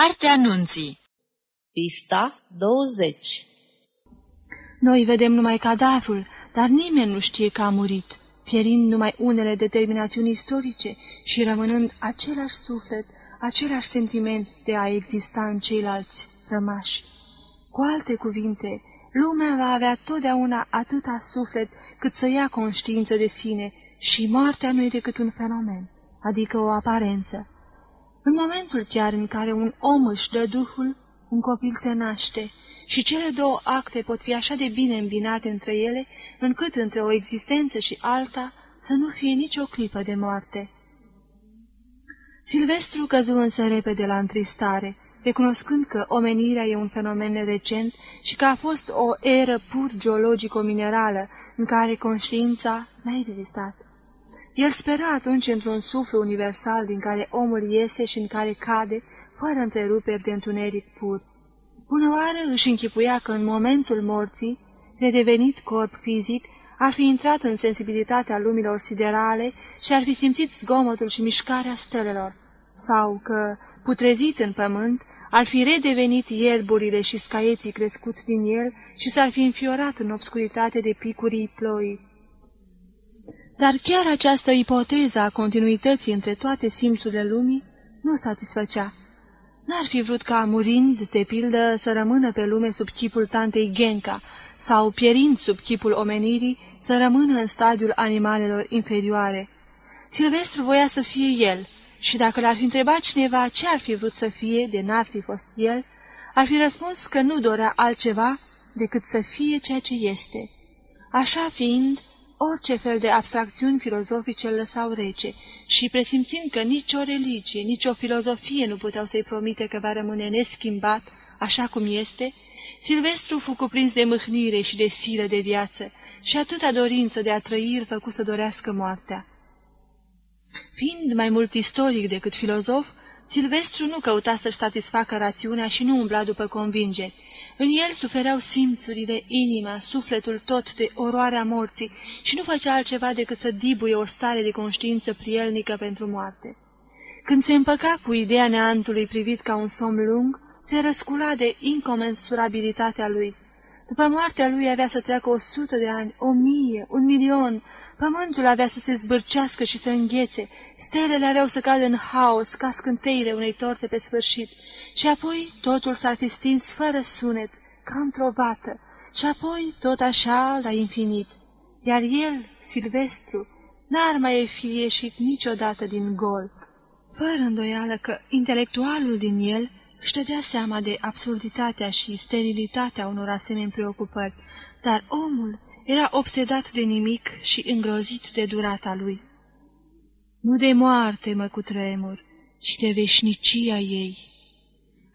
Cartea Nunții Pista 20 Noi vedem numai cadavrul, dar nimeni nu știe că a murit, pierind numai unele determinațiuni istorice și rămânând același suflet, același sentiment de a exista în ceilalți rămași. Cu alte cuvinte, lumea va avea totdeauna atâta suflet cât să ia conștiință de sine și moartea nu e decât un fenomen, adică o aparență. În momentul chiar în care un om își dă duhul, un copil se naște și cele două acte pot fi așa de bine îmbinate între ele, încât între o existență și alta să nu fie nicio clipă de moarte. Silvestru căzu însă repede la întristare, recunoscând că omenirea e un fenomen recent și că a fost o eră pur geologico-minerală în care conștiința n-a existat. El spera atunci într-un suflu universal din care omul iese și în care cade, fără întreruperi de întuneric pur. Bună oară își închipuia că în momentul morții, redevenit corp fizic, ar fi intrat în sensibilitatea lumilor siderale și ar fi simțit zgomotul și mișcarea stelelor, sau că, putrezit în pământ, ar fi redevenit ierburile și scaieții crescuți din el și s-ar fi înfiorat în obscuritate de picurii ploii. Dar chiar această ipoteză a continuității între toate simțurile lumii nu satisfăcea. N-ar fi vrut ca, murind, de pildă, să rămână pe lume sub chipul tantei Genca, sau, pierind sub chipul omenirii, să rămână în stadiul animalelor inferioare. Silvestru voia să fie el, și dacă l-ar fi întrebat cineva ce ar fi vrut să fie de n-ar fi fost el, ar fi răspuns că nu dorea altceva decât să fie ceea ce este. Așa fiind, Orice fel de abstracțiuni filozofice îl lăsau rece și, presimțind că nicio religie, nicio filozofie nu puteau să-i promite că va rămâne neschimbat, așa cum este, Silvestru fu cuprins de mâhnire și de silă de viață și atâta dorință de a trăi îl făcu să dorească moartea. Fiind mai mult istoric decât filozof, Silvestru nu căuta să-și satisfacă rațiunea și nu umbla după convingeri, în el sufereau simțurile, inima, sufletul tot de oroarea morții și nu făcea altceva decât să dibuie o stare de conștiință prielnică pentru moarte. Când se împăca cu ideea neantului privit ca un somn lung, se răscula de incomensurabilitatea lui. După moartea lui avea să treacă o sută de ani, o mie, un milion, pământul avea să se zbârcească și să înghețe, stelele aveau să cadă în haos ca scânteile unei torte pe sfârșit, și apoi totul s-ar fi stins fără sunet, ca într-o vată, și apoi tot așa la infinit. Iar el, Silvestru, n-ar mai fi ieșit niciodată din gol, fără îndoială că intelectualul din el își dădea seama de absurditatea și sterilitatea unor asemenea preocupări, dar omul era obsedat de nimic și îngrozit de durata lui. Nu de moarte mă cutremur, ci de veșnicia ei.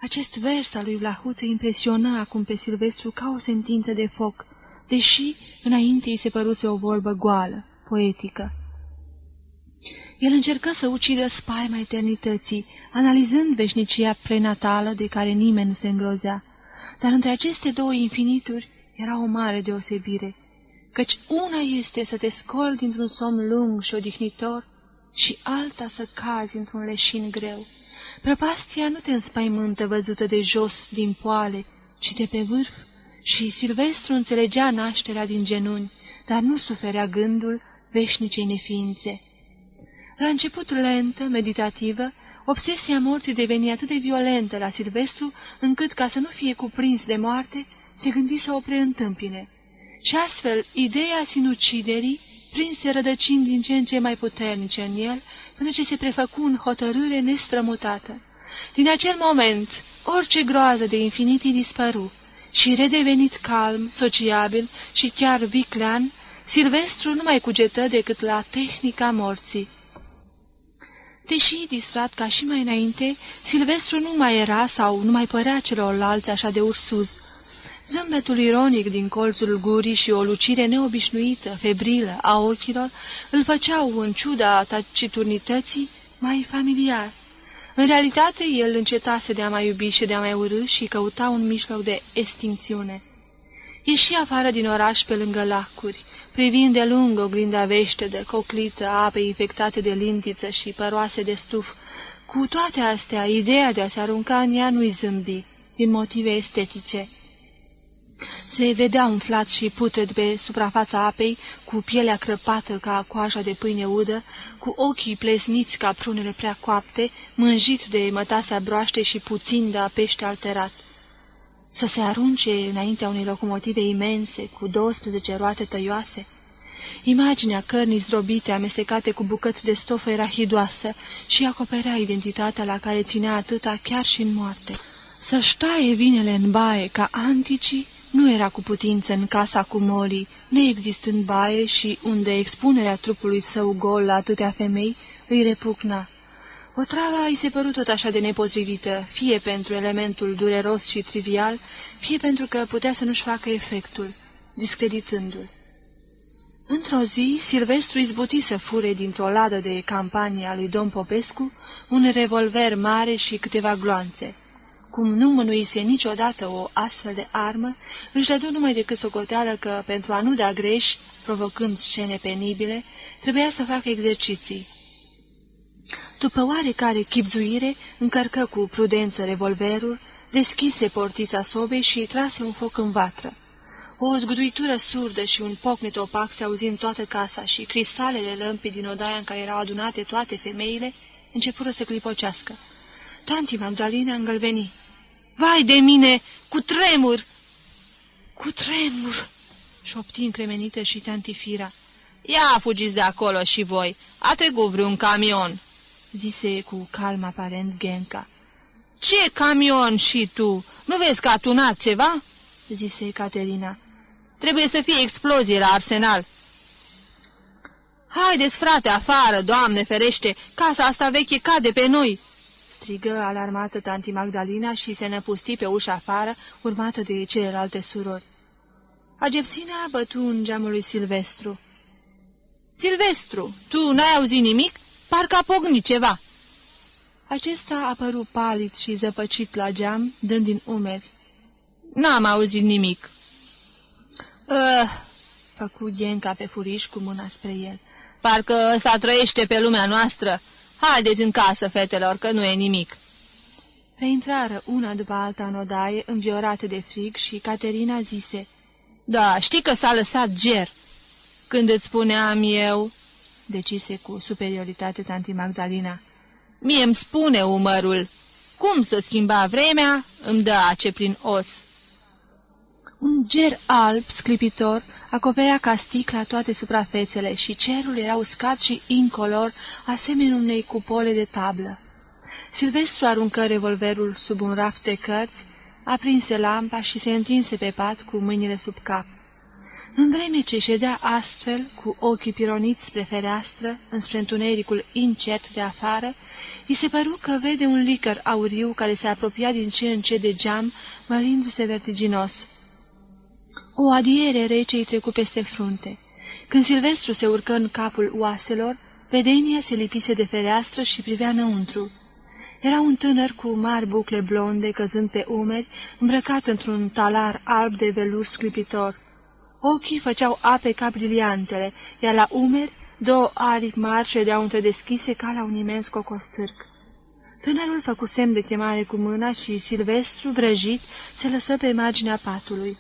Acest vers al lui Vlahuță impresiona acum pe Silvestru ca o sentință de foc, deși înainte îi se păruse o vorbă goală, poetică. El încercă să ucidă spaima eternității, analizând veșnicia prenatală de care nimeni nu se îngrozea, dar între aceste două infinituri era o mare deosebire, căci una este să te scoli dintr-un somn lung și odihnitor și alta să cazi într-un leșin greu. Prăpastia nu te înspăimântă văzută de jos din poale, ci de pe vârf, și Silvestru înțelegea nașterea din genuni, dar nu suferea gândul veșnicei neființe. La început lentă, meditativă, obsesia morții deveni atât de violentă la Silvestru, încât, ca să nu fie cuprins de moarte, se gândi să o preîntâmpine. Și astfel, ideea sinuciderii prinse rădăcini din ce în ce mai puternice în el, până ce se prefăcu în hotărâre nestrămutată. Din acel moment, orice groază de infinitii dispăru și redevenit calm, sociabil și chiar viclean, Silvestru nu mai cugetă decât la tehnica morții. Deși distrat ca și mai înainte, Silvestru nu mai era sau nu mai părea celorlalți așa de ursuz, Zâmbetul ironic din colțul gurii și o lucire neobișnuită, febrilă, a ochilor, îl făceau, în ciuda taciturnității, mai familiar. În realitate, el încetase de a mai iubi și de a mai urâ și căuta un mijloc de extincțiune. Ieși afară din oraș pe lângă lacuri, privind de lung oglinda veștedă, coclită, ape infectate de lintiță și păroase de stuf, Cu toate astea, ideea de a se arunca în ea nu-i zâmbi, din motive estetice. Se vedea umflat și putred pe suprafața apei, cu pielea crăpată ca coaja de pâine udă, cu ochii plesniți ca prunele prea coapte, mânjit de mătasea broaște și puțin de pește alterat. Să se arunce înaintea unei locomotive imense, cu 12 roate tăioase? Imaginea cărnii zdrobite, amestecate cu bucăți de stofă, era hidoasă și acoperea identitatea la care ținea atâta chiar și în moarte. Să-și ștaie vinele în baie ca anticii nu era cu putință în casa cu molii, nu existând baie și unde expunerea trupului său gol la atâtea femei îi repugna. O travă îi se părut tot așa de nepotrivită, fie pentru elementul dureros și trivial, fie pentru că putea să nu-și facă efectul, discreditându-l. Într-o zi, Silvestru izbuti să fure dintr-o ladă de campanie a lui Dom Popescu un revolver mare și câteva gloanțe. Cum nu mânuise niciodată o astfel de armă, își dădu numai decât socoteală că, pentru a nu da greș, provocând scene penibile, trebuia să facă exerciții. După oarecare chipzuire, încărcă cu prudență revolverul, deschise portița sobei și trase un foc în vatră. O zguduitură surdă și un pocnet opac se auzi în toată casa și cristalele lămpii din odaia în care erau adunate toate femeile începură să clipocească. Tanti Magdalena îngălveni. Vai de mine, cu tremur! Cu tremur! șopti încremenită și tanti Fira. Ia fugiți de acolo și voi, a trecut vreun camion, zise cu calm aparent Genca. Ce camion și tu? Nu vezi că a tunat ceva?" zise Caterina. Trebuie să fie explozie la arsenal." Haideți, frate, afară, Doamne ferește, casa asta veche cade pe noi!" Strigă alarmată tanti Magdalena și se năpusti pe ușa afară, urmată de celelalte surori. Agepsina bătu în geamul lui Silvestru. Silvestru, tu n-ai auzit nimic? Parcă a pognit ceva." Acesta a apărut palid și zăpăcit la geam, dând din umeri. N-am auzit nimic." Uh, făcu Genca pe furiș cu mâna spre el. Parcă ăsta trăiește pe lumea noastră. Haideți în casă, fetelor, că nu e nimic." Reintrară una după alta în odaie, înviorate de frig, și Caterina zise, Da, știi că s-a lăsat ger." Când îți spuneam eu decise cu superioritate tanti Magdalena. Mie îmi spune umărul. Cum să schimba vremea, îmi dă ace prin os. Un ger alb, sclipitor, acoperea ca sticla toate suprafețele și cerul era uscat și incolor, asemenea unei cupole de tablă. Silvestru aruncă revolverul sub un raft de cărți, aprinse lampa și se întinse pe pat cu mâinile sub cap. În vreme ce ședea astfel, cu ochii pironiți spre fereastră, înspre întunericul incert de afară, îi se păru că vede un licăr auriu care se apropia din ce în ce de geam, mărindu-se vertiginos. O adiere rece îi trecu peste frunte. Când Silvestru se urcă în capul oaselor, vedenia se lipise de fereastră și privea înăuntru. Era un tânăr cu mari bucle blonde căzând pe umeri, îmbrăcat într-un talar alb de velur sclipitor. Ochii făceau ape ca briliantele, iar la umeri două aripi mari ședeau deschise ca la un imens cocostârc. Tânărul făcu semn de chemare cu mâna și Silvestru, vrăjit, se lăsă pe marginea patului.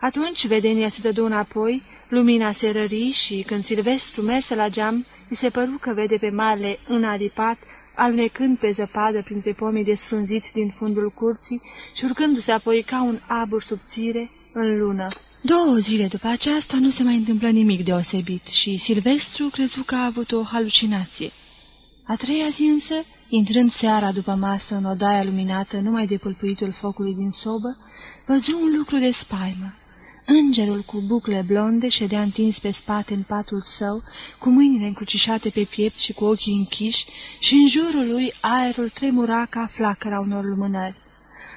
Atunci vedenia se dădu înapoi, lumina se rări și, când Silvestru merse la geam, îi se păru că vede pe marele înaripat, alunecând pe zăpadă printre pomii desfrunziți din fundul curții și urcându-se apoi ca un abur subțire în lună. Două zile după aceasta nu se mai întâmplă nimic deosebit și Silvestru crezu că a avut o halucinație. A treia zi însă, intrând seara după masă în odaia luminată numai de pâlpuitul focului din sobă, văzu un lucru de spaimă. Îngerul cu bucle blonde ședea întins pe spate în patul său, cu mâinile încrucișate pe piept și cu ochii închiși, și în jurul lui aerul tremura ca flacăra unor lumânări.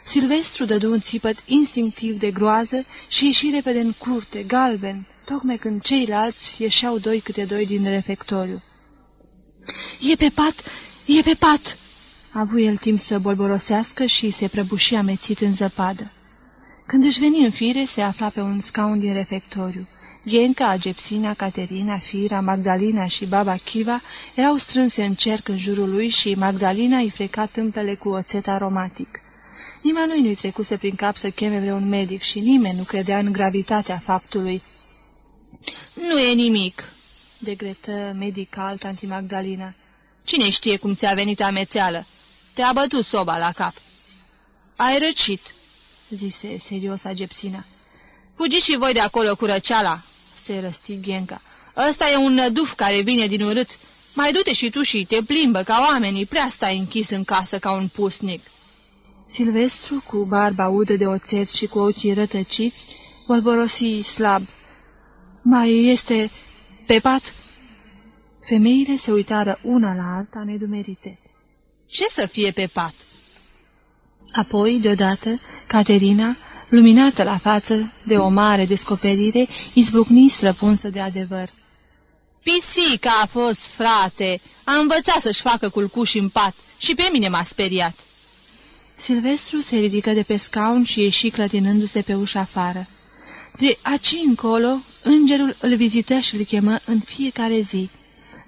Silvestru dădu un țipăt instinctiv de groază și ieși repede în curte, galben, tocmai când ceilalți ieșeau doi câte doi din refectoriu. E pe pat! E pe pat!" A avut el timp să bolborosească și se prăbuși amețit în zăpadă. Când își veni în fire, se afla pe un scaun din refectoriu. Ghenca, Agepsina, Caterina, Fira, Magdalena și baba Chiva erau strânse în cerc în jurul lui și Magdalena îi freca tâmpele cu oțet aromatic. Nimănui nu-i trecuse prin cap să cheme vreun medic și nimeni nu credea în gravitatea faptului. Nu e nimic," degretă medical tanti Magdalena. Cine știe cum ți-a venit amețeală? Te-a bătut soba la cap." Ai răcit," zise serios Agepsina. Fugiți și voi de acolo cu răceala," se răsti Ghenca. Ăsta e un năduf care vine din urât. Mai du-te și tu și te plimbă ca oamenii, prea stai închis în casă ca un pusnic." Silvestru, cu barba udă de oțet și cu ochii rătăciți, volborosi slab. Mai este pe pat?" Femeile se uitară una la alta nedumerite. Ce să fie pe pat?" Apoi, deodată, Caterina, luminată la față de o mare descoperire, izbucni străpunsă de adevăr. Pisica a fost, frate! A învățat să-și facă culcuși în pat și pe mine m-a speriat. Silvestru se ridică de pe scaun și ieși clătinându-se pe ușa afară. De aci încolo, îngerul îl vizită și îl chemă în fiecare zi.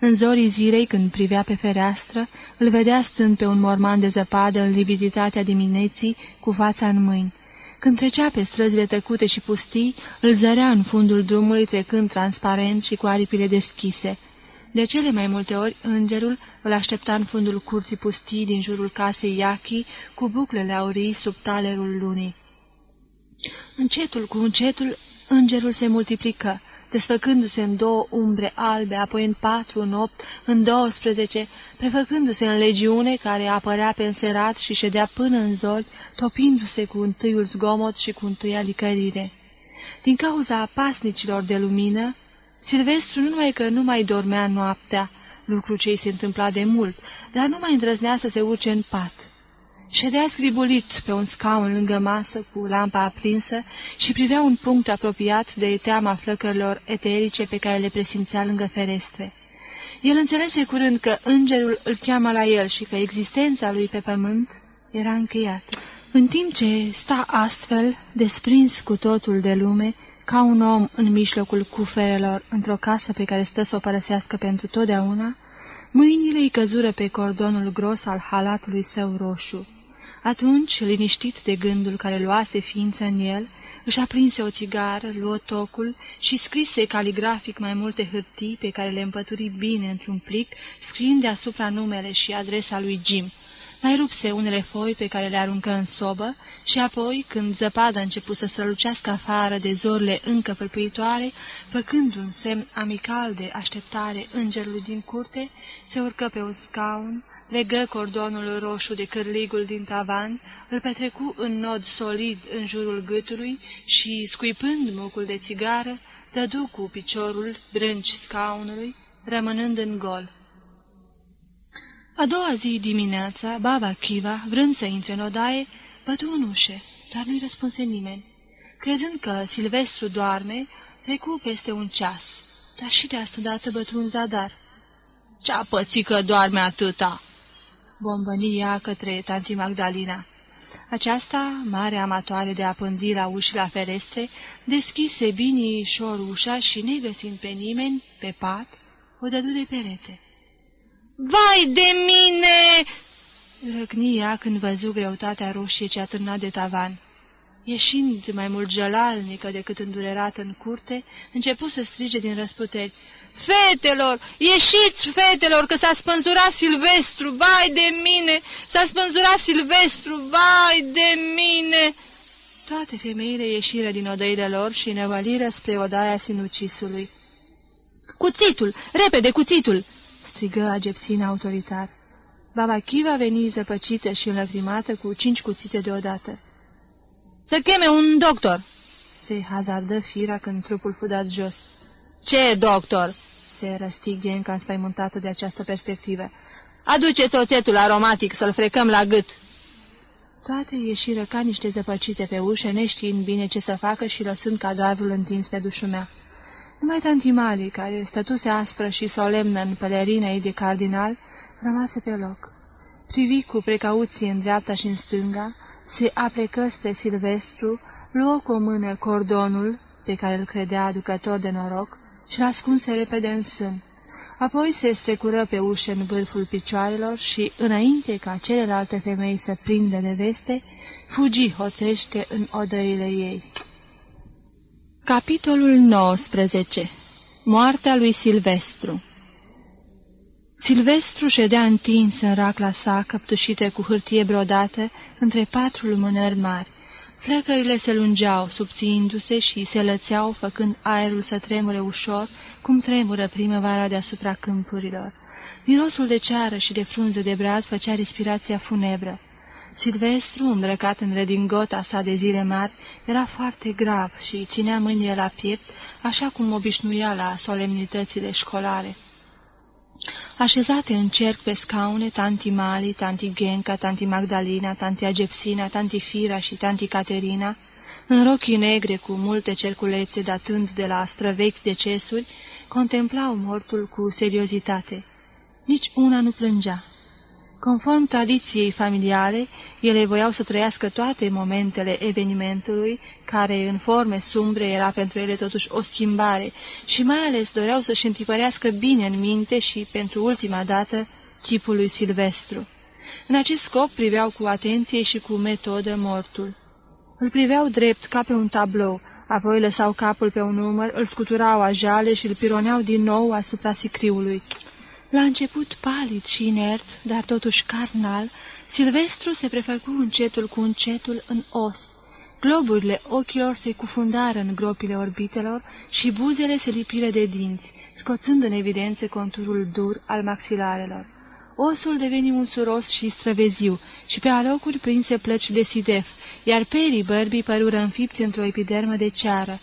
În zorii zilei, când privea pe fereastră, îl vedea stând pe un morman de zăpadă în lividitatea dimineții, cu fața în mâini. Când trecea pe străzile tăcute și pustii, îl zărea în fundul drumului trecând transparent și cu aripile deschise. De cele mai multe ori, îngerul îl aștepta în fundul curții pustii din jurul casei Iachi, cu buclele aurii sub talerul lunii. Încetul cu încetul, îngerul se multiplică, desfăcându-se în două umbre albe, apoi în patru, în opt, în douăsprezece, prefăcându-se în legiune care apărea pe înserat și ședea până în zori, topindu-se cu întâiul zgomot și cu întâia licărire. Din cauza pasnicilor de lumină, Silvestru nu numai că nu mai dormea noaptea, lucru ce i se întâmpla de mult, dar nu mai îndrăznea să se urce în pat. Ședea scribulit pe un scaun lângă masă cu lampa aprinsă și privea un punct apropiat de teama flăcărilor eterice pe care le presimțea lângă ferestre. El înțelese curând că îngerul îl cheamă la el și că existența lui pe pământ era încheiată. În timp ce sta astfel, desprins cu totul de lume, ca un om în mijlocul cuferelor într-o casă pe care stă să o părăsească pentru totdeauna, mâinile îi căzură pe cordonul gros al halatului său roșu. Atunci, liniștit de gândul care luase ființă în el, își aprinse o țigară, luă tocul și scrise caligrafic mai multe hârtii pe care le împături bine într-un plic, scriind deasupra numele și adresa lui Jim. Mai rupse unele foi pe care le aruncă în sobă și apoi, când zăpada a început să strălucească afară de zorile încă pălpuitoare, făcând un semn amical de așteptare îngerului din curte, se urcă pe un scaun, legă cordonul roșu de cârligul din tavan, îl petrecu în nod solid în jurul gâtului și, scuipând mucul de țigară, dădu cu piciorul brânci scaunului, rămânând în gol. A doua zi dimineața, baba Chiva, vrând să intre în odaie, bătu în ușe, dar nu-i răspunse nimeni. Crezând că Silvestru doarme, trecu peste un ceas, dar și de asta dată bătu un zadar. Ce-a pățit că doarme atâta?" Bombăni ea către tanti Magdalena. Aceasta, mare amatoare de a pândi la uși la ferestre, deschise binișor ușa și, negăsind pe nimeni, pe pat, o dădu de perete. Vai de mine!" răcni ea când văzu greutatea roșie ce atârna de tavan. Ieșind mai mult jălalnică decât îndurerată în curte, începu să strige din răsputeri. Fetelor, ieșiți, fetelor, că s-a spânzurat Silvestru, vai de mine, s-a spânzurat Silvestru, vai de mine!" Toate femeile ieșiră din odăile lor și nevăliră spre odaia sinucisului. Cuțitul! Repede, cuțitul!" strigă Agepsina autoritar. Baba Chiva veni zăpăcită și înlăcrimată cu cinci cuțite deodată. Să cheme un doctor!" se hazardă fira când trupul fu dat jos. Ce doctor?" Se răsti Ghenca înspăimântată de această perspectivă. Aduce toțetul aromatic să-l frecăm la gât." Toate ieșiră ca niște zăpăcite pe ușă, neștiind bine ce să facă și lăsând cadavrul întins pe dușumea. Numai tanti Mali, care stătuse aspră și solemnă în pelerina ei de cardinal, rămase pe loc. Privi cu precauție în dreapta și în stânga, se aplecă spre Silvestru, luă cu o mână cordonul, pe care îl credea aducător de noroc, și l-ascunse repede în sân. Apoi se strecură pe ușă în vârful picioarelor și, înainte ca celelalte femei să prindă de veste, fugi hoțește în odăile ei. Capitolul 19 Moartea lui Silvestru Silvestru ședea întins în racla sa, căptușită cu hârtie brodată, între patru lumânări mari. Flecările se lungeau, subțiindu-se și se lățeau, făcând aerul să tremure ușor, cum tremură primăvara deasupra câmpurilor. Mirosul de ceară și de frunze de brad făcea respirația funebră. Silvestru, îmbrăcat în redingota sa de zile mari, era foarte grav și ținea mâinile la piept, așa cum obișnuia la solemnitățile școlare. Așezate în cerc pe scaune, tanti Mali, tanti Genca, tanti Magdalena, tanti Agepsina, tanti Fira și tanti Caterina, în rochii negre cu multe cerculețe datând de la străvechi decesuri, contemplau mortul cu seriozitate. Nici una nu plângea. Conform tradiției familiale, ele voiau să trăiască toate momentele evenimentului, care în forme sumbre era pentru ele totuși o schimbare, și mai ales doreau să-și întipărească bine în minte și, pentru ultima dată, chipul lui Silvestru. În acest scop priveau cu atenție și cu metodă mortul. Îl priveau drept ca pe un tablou, apoi lăsau capul pe un număr, îl scuturau ajale și îl pironeau din nou asupra sicriului. La început palid și inert, dar totuși carnal, Silvestru se prefăcu încetul cu încetul în os. Globurile ochilor se cufundară în gropile orbitelor și buzele se lipire de dinți, scoțând în evidență conturul dur al maxilarelor. Osul deveni unsuros și străveziu și pe alocuri prinse plăci de sidef, iar perii bărbii părură înfipți într-o epidermă de ceară.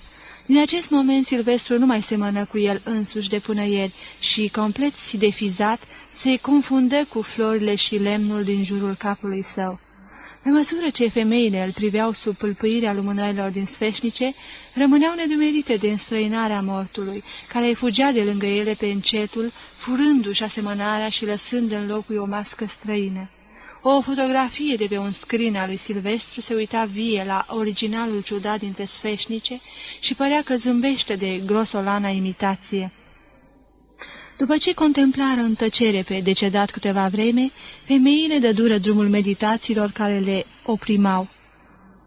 Din acest moment Silvestru nu mai semănă cu el însuși de până ieri și, complet sidefizat, se confundă cu florile și lemnul din jurul capului său. Pe măsură ce femeile îl priveau sub pâlpâirea lumânărilor din sfeșnice, rămâneau nedumerite de înstrăinarea mortului, care îi fugea de lângă ele pe încetul, furându-și asemănarea și lăsând în locul o mască străină. O fotografie de pe un scrin al lui Silvestru se uita vie la originalul ciudat dintre sfeșnice și părea că zâmbește de grosolana imitație. După ce contemplară în tăcere pe decedat câteva vreme, femeile dădură drumul meditațiilor care le oprimau.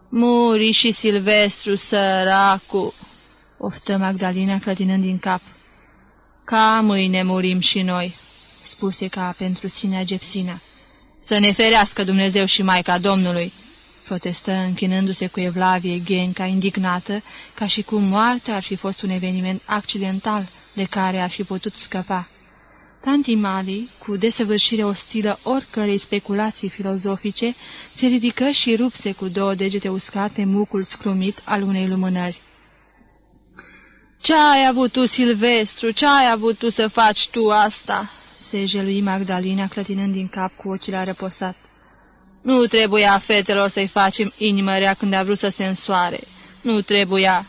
Muri și Silvestru, săracu!" oftă Magdalena clătinând din cap. Ca mâine murim și noi," spuse ca pentru sine Gepsina. Să ne ferească Dumnezeu și Maica Domnului!" protestă închinându-se cu evlavie Genca, indignată, ca și cum moartea ar fi fost un eveniment accidental de care ar fi putut scăpa. Tanti Mali, cu desăvârșire ostilă oricărei speculații filozofice, se ridică și rupse cu două degete uscate mucul scrumit al unei lumânări. Ce ai avut tu, Silvestru? Ce ai avut tu să faci tu asta?" Se jelui Magdalena, clătinând din cap cu ochii la răposat. Nu trebuia fetelor să-i facem inimă rea când a vrut să se însoare. Nu trebuia.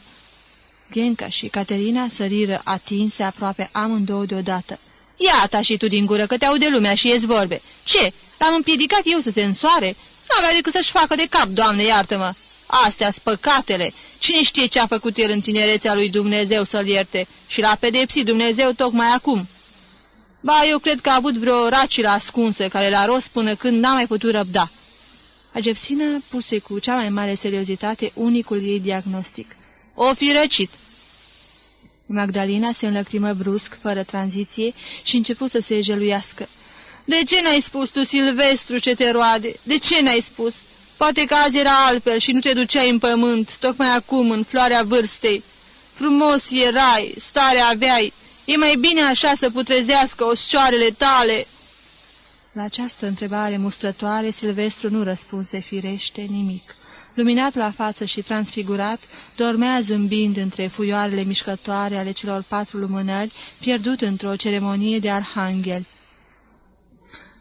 Genca și Caterina săriră atinse aproape amândouă deodată. Iată și tu din gură, că te aude lumea și ies vorbe. Ce? L-am împiedicat eu să se însoare? Nu avea decât să-și facă de cap, doamne, iartă-mă. astea spăcatele. Cine știe ce a făcut el în tinerețea lui Dumnezeu să-l ierte și l-a pedepsit Dumnezeu tocmai acum. Ba, eu cred că a avut vreo racilă ascunsă care l-a rost până când n-a mai putut răbda. Agepsina puse cu cea mai mare seriozitate unicul ei diagnostic. O fi răcit. Magdalena se înlăcrimă brusc, fără tranziție, și început să se jeluiască. De ce n-ai spus tu, Silvestru, ce te roade? De ce n-ai spus? Poate că azi era altfel și nu te duceai în pământ, tocmai acum, în floarea vârstei. Frumos erai, stare aveai, E mai bine așa să putrezească oscioarele tale?" La această întrebare mustrătoare, Silvestru nu răspunse firește nimic. Luminat la față și transfigurat, dormea zâmbind între fuioarele mișcătoare ale celor patru lumânări, pierdut într-o ceremonie de arhanghel.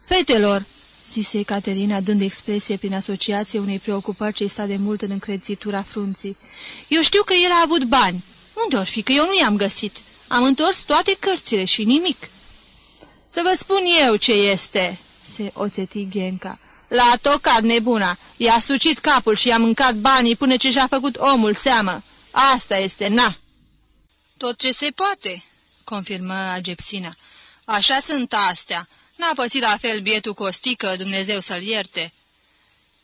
Fetelor!" zise Caterina, dând expresie prin asociație unei preocupări ce sta de mult în încrețitura frunții. Eu știu că el a avut bani. Unde or fi, că eu nu i-am găsit?" Am întors toate cărțile și nimic. Să vă spun eu ce este, se oțeti Genca. L-a tocat nebuna, i-a sucit capul și i-a mâncat banii până ce și-a făcut omul seamă. Asta este, na!" Tot ce se poate," confirmă Agepsina. Așa sunt astea. N-a pățit la fel bietul Costică, Dumnezeu să-l ierte."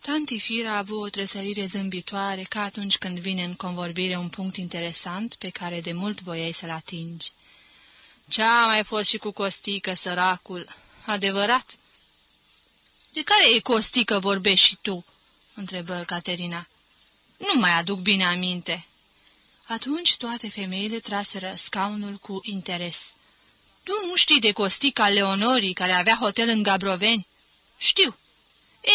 Tanti Fira a avut o tresărire zâmbitoare ca atunci când vine în convorbire un punct interesant pe care de mult voiai să-l atingi. Ce-a mai fost și cu Costică, săracul? Adevărat?" De care e Costică vorbești și tu?" întrebă Caterina. Nu mai aduc bine aminte." Atunci toate femeile traseră scaunul cu interes. Tu nu știi de Costica Leonorii, care avea hotel în Gabroveni?" Știu."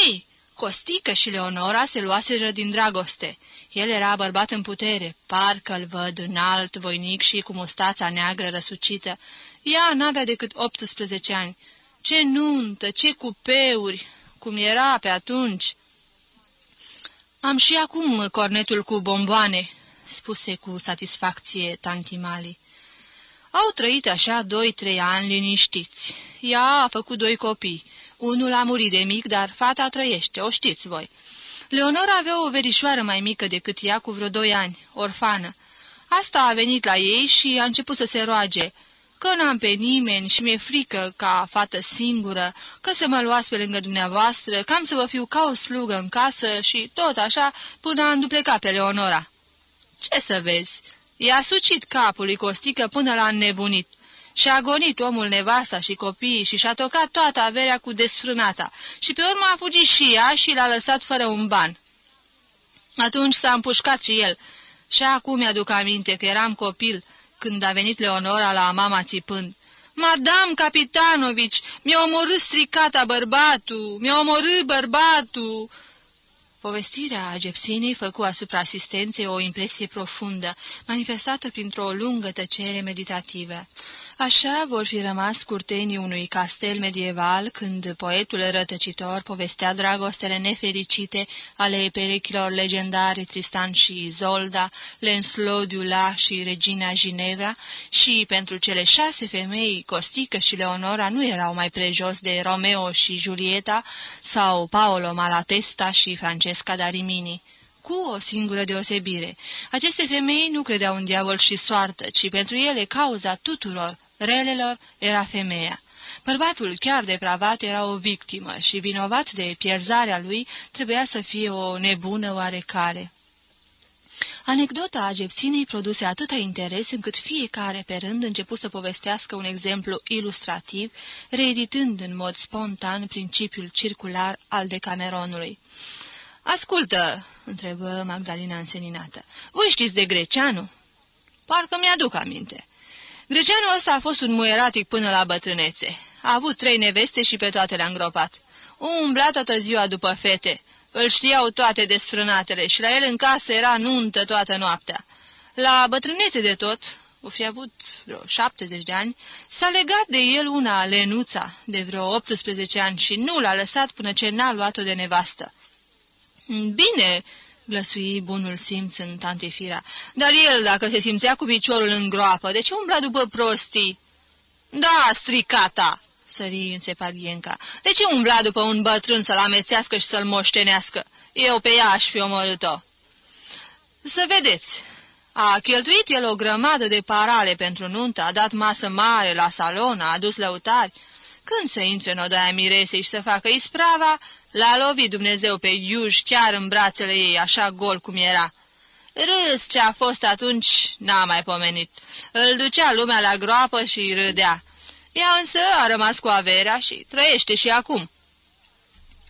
Ei, Costică și Leonora se luaseră din dragoste. El era bărbat în putere, parcă-l văd înalt, voinic și cu mustața neagră răsucită. Ea n-avea decât 18 ani. Ce nuntă, ce cupeuri, cum era pe atunci! Am și acum cornetul cu bomboane," spuse cu satisfacție tantimali. Au trăit așa doi-trei ani liniștiți. Ea a făcut doi copii. Unul a murit de mic, dar fata trăiește, o știți voi. Leonora avea o verișoară mai mică decât ea, cu vreo doi ani, orfană. Asta a venit la ei și a început să se roage, că n-am pe nimeni și mi-e frică ca fată singură, că să mă luați pe lângă dumneavoastră, cam să vă fiu ca o slugă în casă și tot așa până am duplecat pe Leonora. Ce să vezi? I-a sucit capul lui Costică până la înnebunit. Și-a gonit omul nevasta și copiii și și-a tocat toată averea cu desfrânata și pe urmă a fugit și ea și l-a lăsat fără un ban. Atunci s-a împușcat și el și acum mi-aduc aminte că eram copil când a venit Leonora la mama țipând. Madame Capitanovici, mi-a omorât stricata bărbatul, mi-a omorât bărbatul!" Povestirea Gepsinei făcu asupra asistenței o impresie profundă, manifestată printr-o lungă tăcere meditativă. Așa vor fi rămas curtenii unui castel medieval când poetul rătăcitor povestea dragostele nefericite ale perechilor legendare Tristan și Izolda, Lancelot Dula și Regina Ginevra și pentru cele șase femei, Costică și Leonora nu erau mai prejos de Romeo și Julieta sau Paolo Malatesta și Francesca Darimini cu o singură deosebire. Aceste femei nu credeau în diavol și soartă, ci pentru ele cauza tuturor relelor era femeia. Bărbatul chiar depravat era o victimă și vinovat de pierzarea lui trebuia să fie o nebună oarecare. Anecdota Agepsinei produse atâta interes încât fiecare pe rând început să povestească un exemplu ilustrativ, reeditând în mod spontan principiul circular al Decameronului. Ascultă!" întrebă Magdalena înseninată. Voi știți de greceanu?" Parcă mi-aduc aminte." Greceanul ăsta a fost un muieratic până la bătrânețe. A avut trei neveste și pe toate le-a îngropat. Umbla toată ziua după fete. Îl știau toate desfrânatele și la el în casă era nuntă toată noaptea. La bătrânețe de tot, o fi avut vreo 70 de ani, s-a legat de el una Lenuța, de vreo 18 ani și nu l-a lăsat până ce n-a luat-o de nevastă. Bine, glăsui bunul simț în tantefira. Dar el, dacă se simțea cu piciorul în groapă, de ce umbla după prostii? Da, stricata, sări înțepat Ghenca. De ce umbla după un bătrân să-l amețească și să-l moștenească? Eu pe ea aș fi omorât-o. Să vedeți, a cheltuit el o grămadă de parale pentru nuntă, a dat masă mare la salon, a adus lăutari. Când să intre în odaia miresei și să facă isprava, L-a lovit Dumnezeu pe Iuj chiar în brațele ei, așa gol cum era. Râs ce a fost atunci n-a mai pomenit. Îl ducea lumea la groapă și râdea. Ea însă a rămas cu averea și trăiește și acum.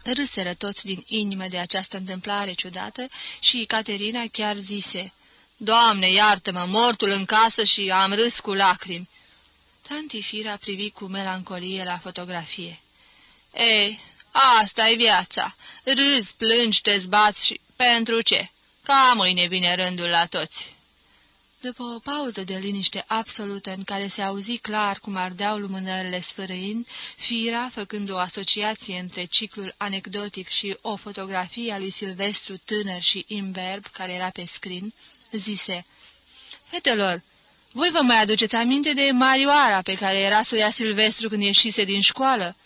Râseră toți din inimă de această întâmplare ciudată și Caterina chiar zise, Doamne, iartă-mă, mortul în casă și am râs cu lacrimi. Tanti Fira privi cu melancolie la fotografie. Ei, asta e viața. Râzi, plângi, te zbați și... Pentru ce? Ca mâine vine rândul la toți. După o pauză de liniște absolută în care se auzi clar cum ardeau lumânările sfărăind, Fira, făcând o asociație între ciclul anecdotic și o fotografie a lui Silvestru tânăr și imberb care era pe scrin, zise, Fetelor, voi vă mai aduceți aminte de Marioara pe care era să o ia Silvestru când ieșise din școală?"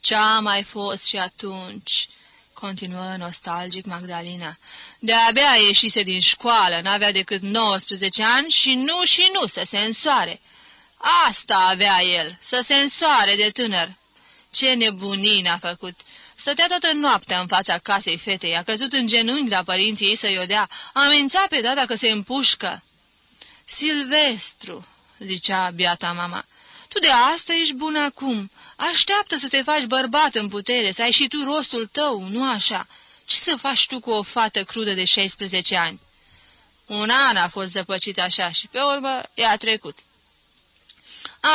Ce-a mai fost și atunci?" continuă nostalgic Magdalena. De-abia ieșise din școală, n-avea decât 19 ani și nu și nu să se însoare. Asta avea el, să se însoare de tânăr. Ce nebunin a făcut! Stătea toată noaptea în fața casei fetei, a căzut în genunchi la părinții ei să-i o dea, a amenințat pe data că se împușcă. Silvestru, zicea biata mama, tu de asta ești bun acum. Așteaptă să te faci bărbat în putere, să ai și tu rostul tău, nu așa? Ce să faci tu cu o fată crudă de 16 ani? Un an a fost zăpăcit așa și pe urmă i-a trecut.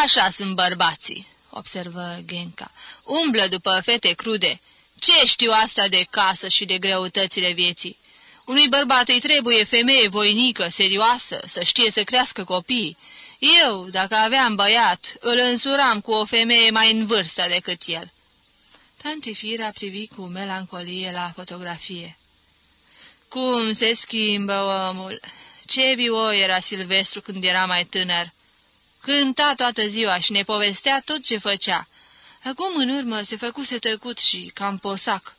Așa sunt bărbații, observă Genca. Umblă după fete crude. Ce știu asta de casă și de greutățile vieții? Unui bărbat îi trebuie femeie voinică, serioasă, să știe să crească copii. Eu, dacă aveam băiat, îl însuram cu o femeie mai în vârstă decât el. Tanti Fira privi cu melancolie la fotografie. Cum se schimbă omul! Ce viu era Silvestru când era mai tânăr! Cânta toată ziua și ne povestea tot ce făcea. Acum în urmă se făcuse tăcut și cam posac.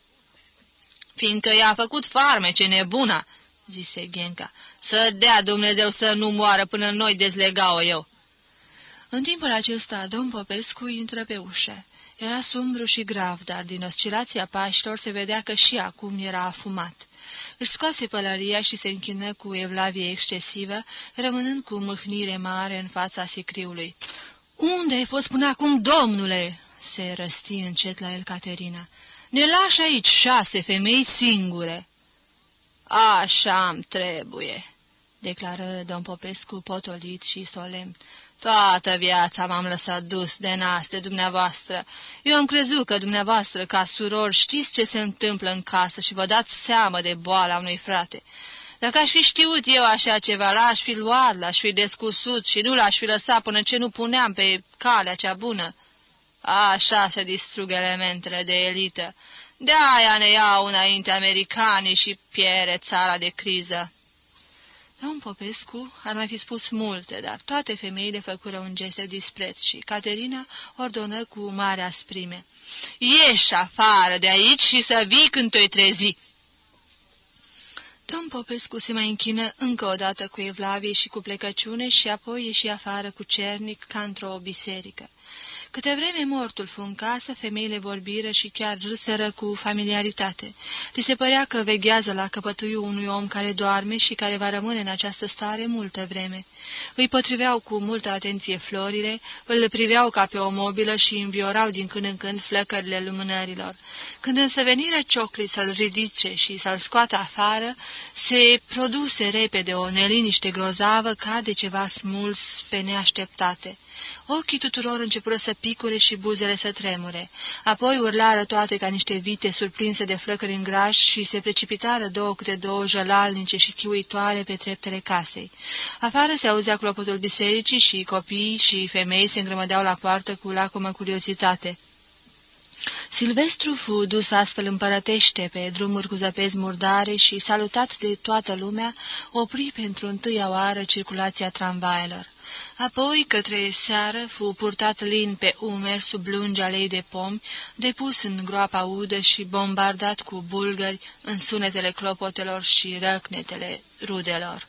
Fiindcă i-a făcut farmece nebuna, zise Genca, să dea Dumnezeu să nu moară până noi dezlega-o eu. În timpul acesta, domn Popescu intră pe ușă. Era sumbru și grav, dar din oscilația pașilor se vedea că și acum era afumat. Își scoase pălăria și se închină cu evlavie excesivă, rămânând cu mâhnire mare în fața sicriului. Unde ai fost până acum, domnule?" se răsti încet la el Caterina. Ne lași aici șase femei singure." Așa-mi trebuie," declară domn Popescu potolit și solemn. Toată viața m-am lăsat dus de nas de dumneavoastră. Eu am crezut că dumneavoastră, ca suror, știți ce se întâmplă în casă și vă dați seamă de boala unui frate. Dacă aș fi știut eu așa ceva, l-aș fi luat, l-aș fi descusut și nu l-aș fi lăsat până ce nu puneam pe calea cea bună. Așa se distrug elementele de elită. De-aia ne iau înainte americanii și piere țara de criză. Domn Popescu ar mai fi spus multe, dar toate femeile făcură un gest de dispreț și Caterina ordonă cu mare asprime. Ieși afară de aici și să vii când te-i trezi!" Domn Popescu se mai închină încă o dată cu evlavie și cu plecăciune și apoi ieși afară cu cernic ca într-o biserică. Câte vreme mortul fu în casă, femeile vorbiră și chiar râseră cu familiaritate. Li se părea că veghează la căpătuiul unui om care doarme și care va rămâne în această stare multă vreme. Îi potriveau cu multă atenție florile, îl priveau ca pe o mobilă și înviorau din când în când flăcările lumânărilor. Când însă veniră cioclii să-l ridice și să-l scoată afară, se produse repede o neliniște grozavă ca de ceva smuls pe neașteptate. Ochii tuturor începură să picure și buzele să tremure. Apoi urlară toate ca niște vite surprinse de flăcări în graș și se precipitară două câte două jălalnice și chiuitoare pe treptele casei. Afară se auzea clopotul bisericii și copii și femei se îngrămădeau la poartă cu lacomă curiozitate. Silvestru fu dus astfel împărătește pe drumuri cu zăpezi murdare și, salutat de toată lumea, opri pentru întâia oară circulația tramvailor. Apoi, către seară, fu purtat lin pe umeri sub lungi alei de pomi, depus în groapa udă și bombardat cu bulgări în sunetele clopotelor și răcnetele rudelor.